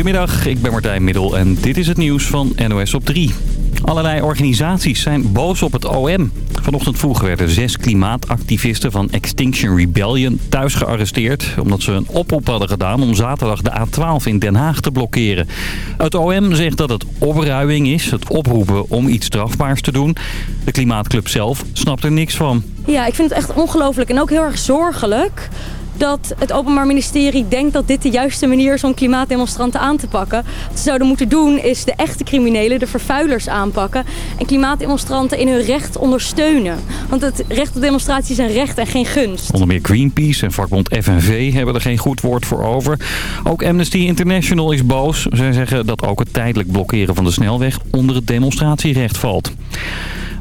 Goedemiddag, ik ben Martijn Middel en dit is het nieuws van NOS op 3. Allerlei organisaties zijn boos op het OM. Vanochtend vroeg werden zes klimaatactivisten van Extinction Rebellion thuis gearresteerd... omdat ze een oproep hadden gedaan om zaterdag de A12 in Den Haag te blokkeren. Het OM zegt dat het opruiing is, het oproepen om iets strafbaars te doen. De klimaatclub zelf snapt er niks van. Ja, ik vind het echt ongelooflijk en ook heel erg zorgelijk dat het Openbaar Ministerie denkt dat dit de juiste manier is om klimaatdemonstranten aan te pakken. Wat ze zouden moeten doen is de echte criminelen, de vervuilers aanpakken en klimaatdemonstranten in hun recht ondersteunen. Want het recht op demonstratie is een recht en geen gunst. Onder meer Greenpeace en vakbond FNV hebben er geen goed woord voor over. Ook Amnesty International is boos. Zij zeggen dat ook het tijdelijk blokkeren van de snelweg onder het demonstratierecht valt.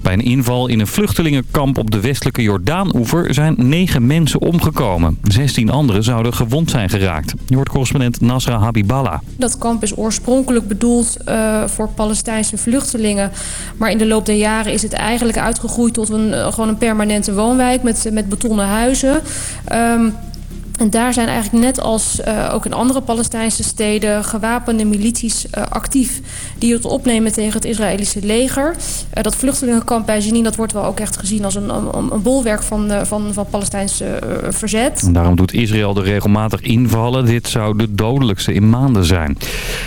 Bij een inval in een vluchtelingenkamp op de westelijke Jordaan-oever zijn negen mensen omgekomen. 16 anderen zouden gewond zijn geraakt. Je hoort correspondent Nasra Habiballah. Dat kamp is oorspronkelijk bedoeld uh, voor Palestijnse vluchtelingen. Maar in de loop der jaren is het eigenlijk uitgegroeid tot een, uh, gewoon een permanente woonwijk met, met betonnen huizen. Um, en daar zijn eigenlijk net als uh, ook in andere Palestijnse steden gewapende milities uh, actief die het opnemen tegen het Israëlische leger. Uh, dat vluchtelingenkamp bij Jenin dat wordt wel ook echt gezien als een, een, een bolwerk van, van, van Palestijnse verzet. En daarom doet Israël er regelmatig invallen. Dit zou de dodelijkste in maanden zijn.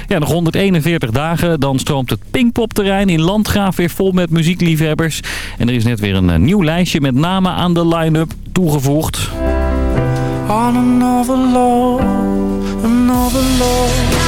Ja, nog 141 dagen, dan stroomt het Pinkpopterrein in Landgraaf weer vol met muziekliefhebbers. En er is net weer een nieuw lijstje met namen aan de line-up toegevoegd. On another love, another love.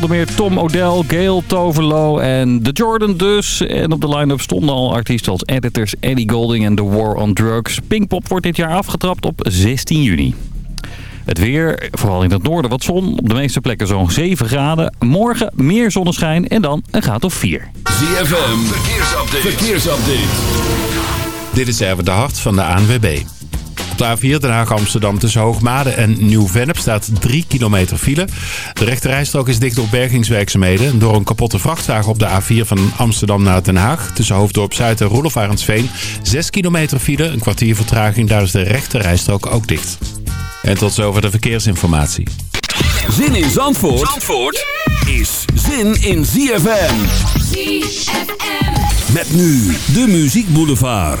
Onder meer Tom O'Dell, Gail Toverlo en The Jordan dus. En op de line-up stonden al artiesten als editors Eddie Golding en The War on Drugs. Pinkpop wordt dit jaar afgetrapt op 16 juni. Het weer, vooral in het noorden wat zon. Op de meeste plekken zo'n 7 graden. Morgen meer zonneschijn en dan een graad of 4. ZFM, verkeersupdate. verkeersupdate. Dit is even de hart van de ANWB de A4 Den Haag-Amsterdam tussen Hoogmade en Nieuw-Vennep staat 3 kilometer file. De rechterrijstrook is dicht door bergingswerkzaamheden. Door een kapotte vrachtwagen op de A4 van Amsterdam naar Den Haag. Tussen Hoofddorp Zuid en Roelof 6 kilometer file, een kwartier vertraging. Daar is de rechterrijstrook ook dicht. En tot zover de verkeersinformatie. Zin in Zandvoort, Zandvoort is zin in ZFM. ZFM. Met nu de Muziek Boulevard.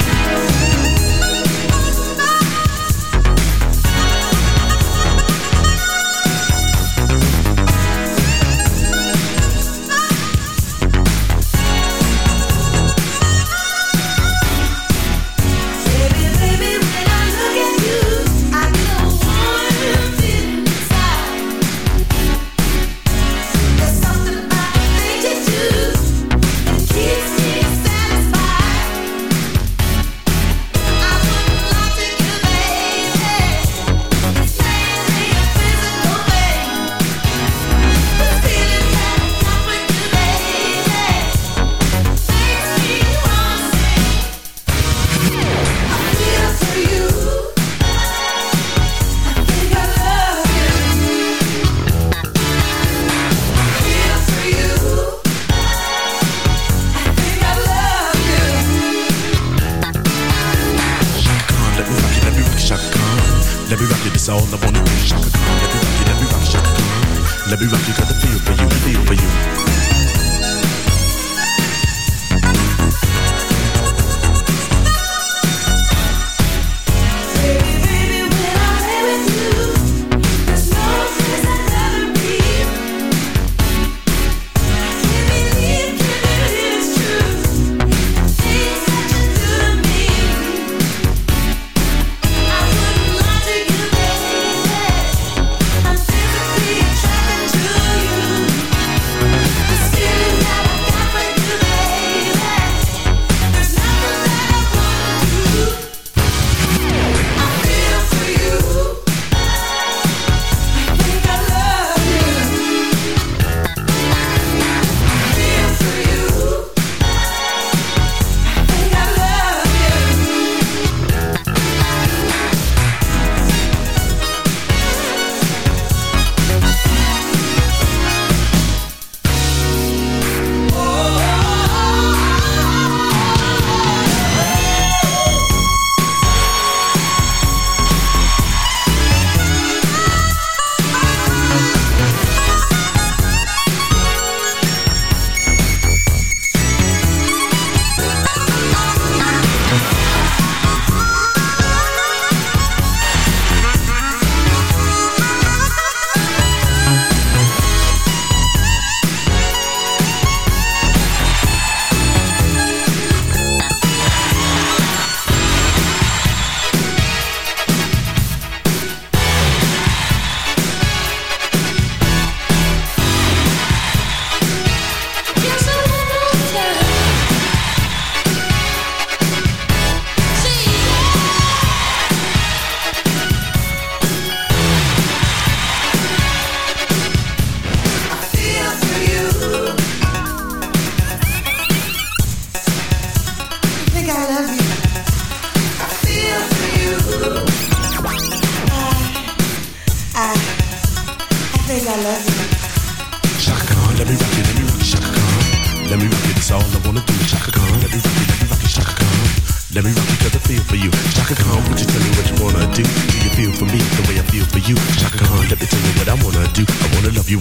Everybody got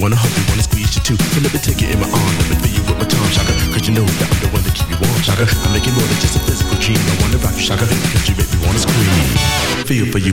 wanna hug you, wanna squeeze you too. So let me take you in my arms, let me feel you with my tongue, shaka. Cause you know that I'm the one that keep you warm, shaka. I make it more than just a physical dream. I wanna rock you, shaka. Cause you make me wanna scream. Feel for you.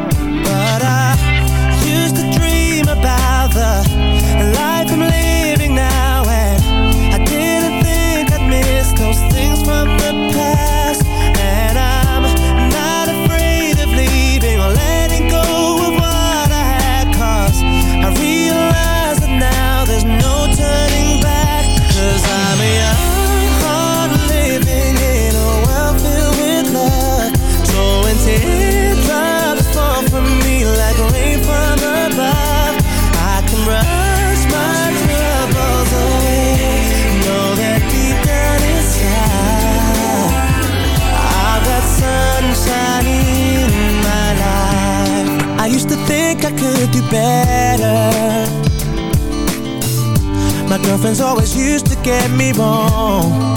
girlfriends always used to get me wrong.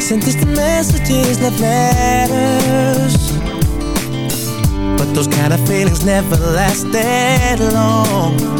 Sent us the messages, left letters But those kind of feelings never last that long.